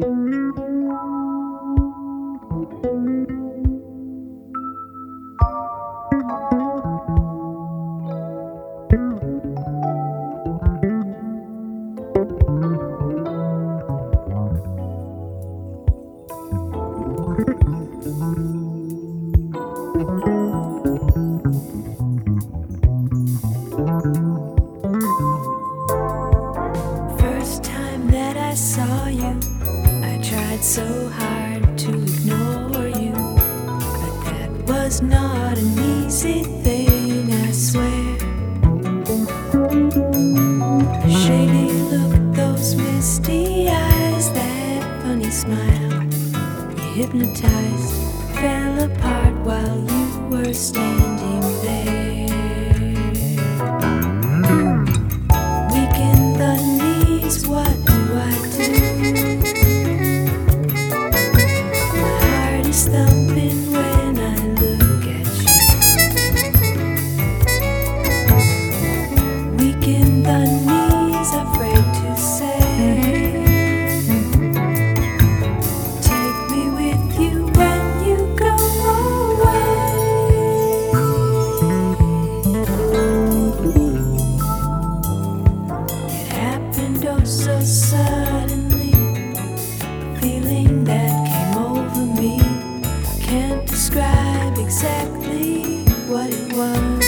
thank you. Tried so hard to ignore you. But that was not an easy thing, I swear. Shady look, those misty eyes, that funny smile. You hypnotized, fell apart while you were standing so suddenly. A feeling that came over me. Can't describe exactly what it was.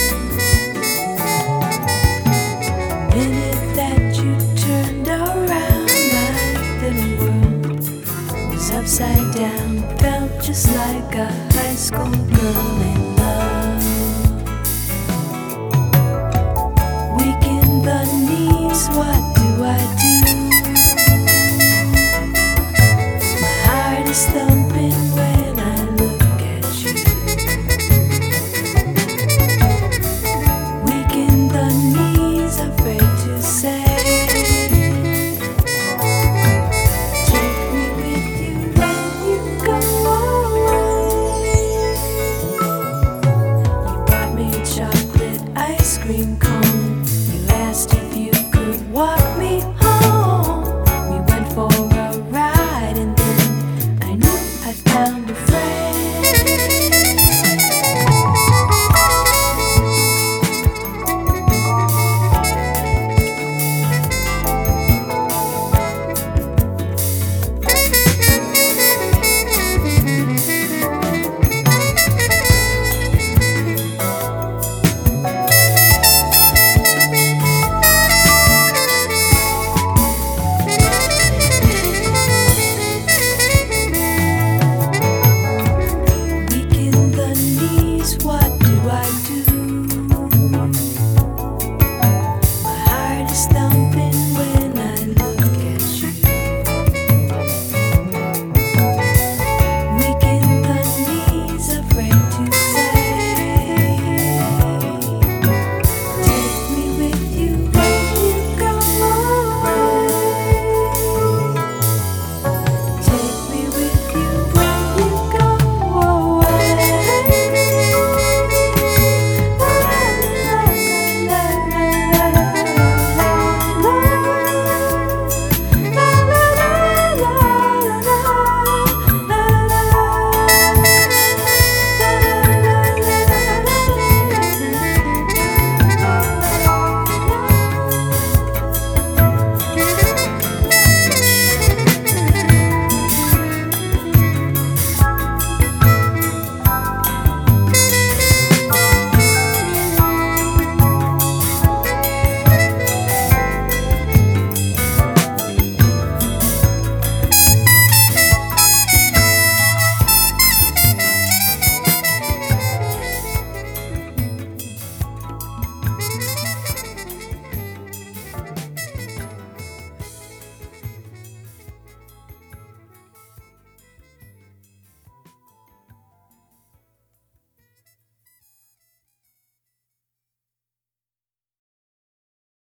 Minute that you turned around, my little world was upside down. Felt just like a high school girl.